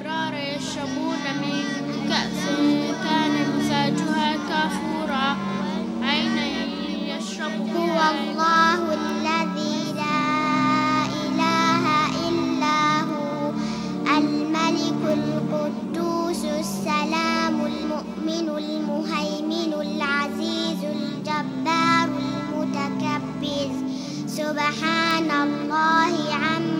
الأبرار يشربون من كأس كان مزاجها كافورا عينا يشرب هو الله الذي لا إله إلا هو الملك القدوس السلام المؤمن المهيمن العزيز الجبار المتكبر سبحان الله عما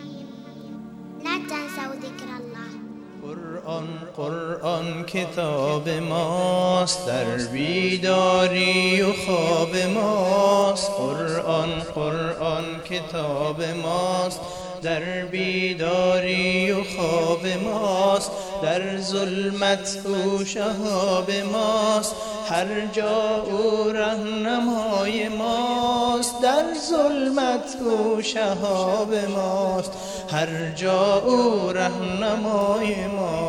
قرآن کتاب ماست در بیداری و خواب ماست. قرآن قرآن کتاب ماست در بیداری و خواب ماست. در ظلمت او شهاب ماست هر جا او رهنمای ماست. در ظلمت او شهاب ماست هر جا او رهنمای ماست.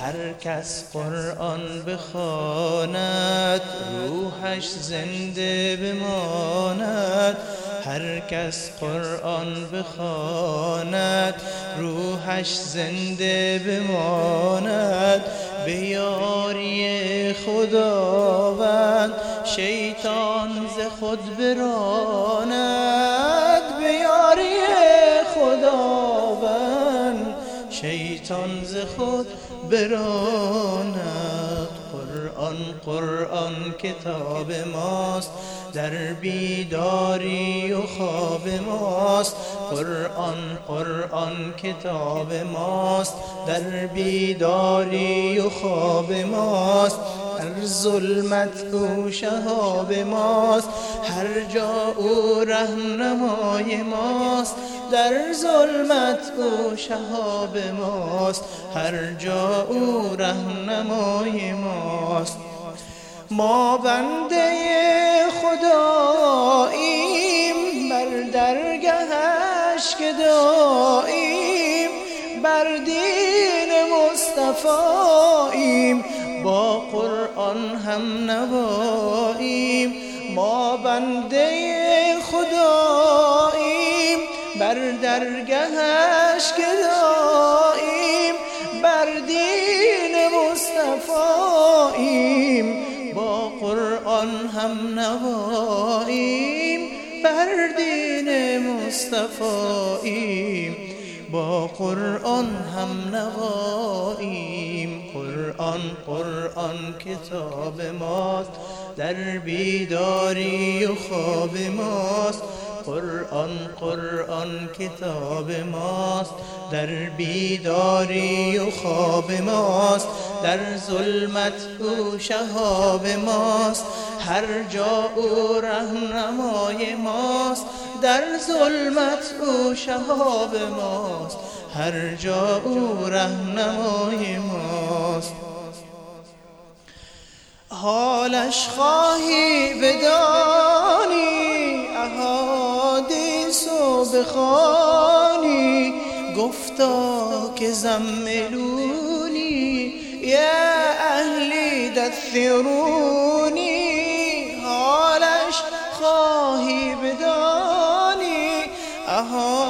هر کس قرآن بخواند روحش زنده بماند. هر کس قرآن بخواند روحش زنده بماند. به یاری خداوند شیطان ز خود براند. شیطان ز خود براند. قرآن قرآن کتاب ماست. در بیداری و خواب ماست. قرآن قرآن کتاب ماست. در بیداری و خواب ماست. ظلمت او شهاب ماست. هر جا او رهنمای ماست. در ظلمت او شهاب ماست. هر جا او رهنمای ماست. ما بنده خداییم بر درگهش که داییم. بر دین مصطفاییم قرآن هم نواییم. ما بنده خداییم. بر درگهش که داییم. بر دین مصطفاییم با قرآن هم نواییم. بر دین مصطفاییم با قرآن هم نواییم. قرآن قرآن کتاب ماست. در بیداری و خواب ماست. قرآن قرآن کتاب ماست. در بیداری و خواب ماست. در ظلمت او شهاب ماست. هر جا او رهنمای ماست. در ظلمت او شهاب ماست. هر جا او رهنمای ماست. حالش خواهی بدانی احادیث و بخوانی. گفتا که زملونی یا اهلی دثرونی حالش خواهی بدانی احادیث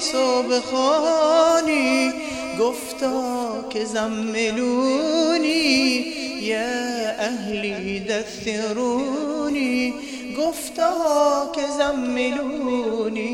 و بخوانی؟ گفتا که زملونی یا اهلی دثرونی گفتا که زملونی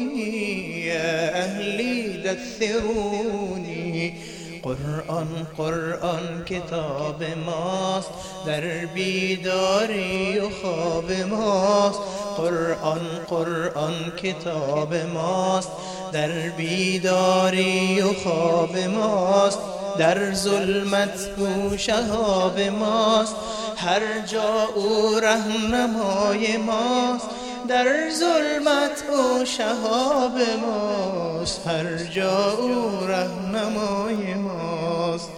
یا اهلی دثرونی قرآن قرآن کتاب ماست در بیداری و خواب ماست. قرآن قرآن کتاب ماست در بیداری و خواب ماست در ظلمت او شهاب ماست. هر جا او رهنمای ماست در ظلمت او شهاب ماست. هر جا او رهنمای ماست.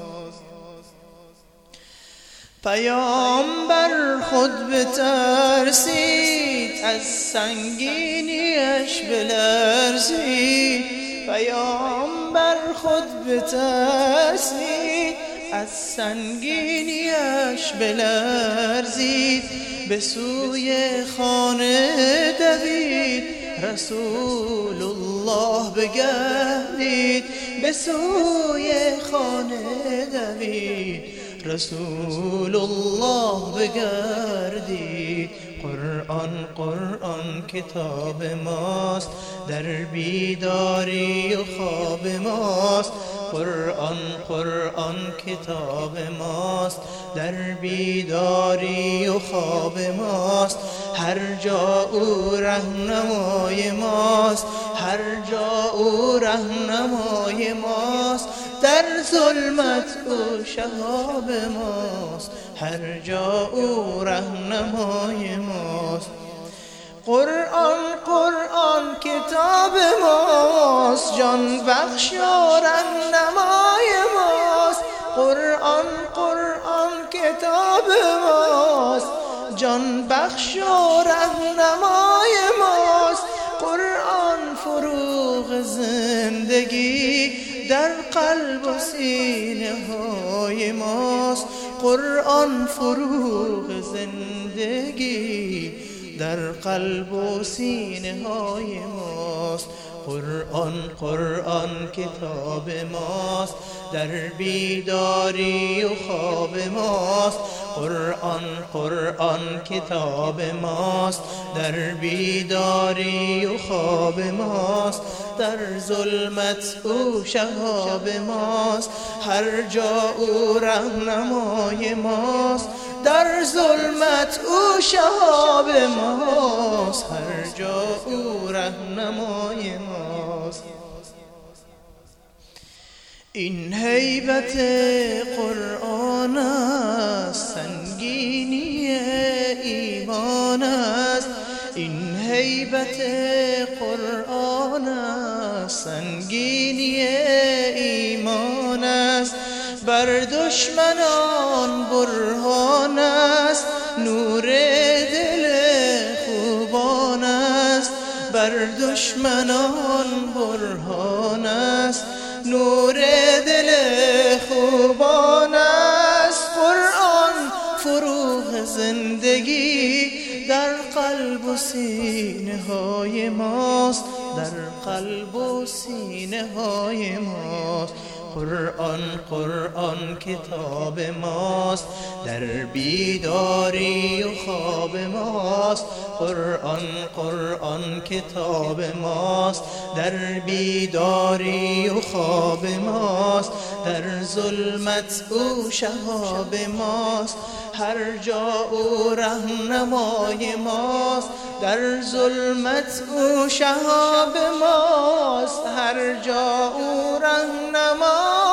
پیامبر خود بترسید از سنگینیش بلرزید پیامبر خود بترسید از سنگینیش بلرزید به سوی خانه دوید. رسول الله بگردید به سوی خانه دوید. رسول الله بگردید. قرآن قرآن کتاب ماست. در بیداری و خواب ماست. قرآن قرآن کتاب ماست. در بیداری و خواب ماست. هر جا او رهنمای ماست. هر جا او رهنمای ماست. در ظلمت او شهاب ماست. هر جا او رهنمای ماست. قرآن قرآن کتاب ماست. جان بخش و رهنمای ماست. قرآن قرآن کتاب ماست. جان بخش و رهنمای ماست. قرآن فروغ زندگی در قلب و سینه های ماست. قرآن فروغ زندگی در قلب و سینه های ماست. قرآن قرآن کتاب ماست. در بیداری و خواب ماست. قرآن قرآن کتاب ماست. در بیداری و خواب ماست. در ظلمت او شهاب ماست. هر جا او رهنمای ماست. در ظلمت او شهاب ماست. هر جا او رهنمای ماست. این حیبت قرآن است. سنگینی ایمان است. این حیبت دشمنان برهان است. نور دل خوبان است. بر دشمنان برهان است. نور دل خوبان است. قرآن فروغ زندگی در قلب و سینه های ماست. در قلب و سینه های ماست. قرآن قرآن کتاب ماست. در بیداری و خواب ماست. قرآن قرآن کتاب ماست. در بیداری و خواب ماست. در ظلمت او شهاب ماست. هر جا او رهنمای ماست. در ظلمت او شهاب ماست هر جا او رهنمای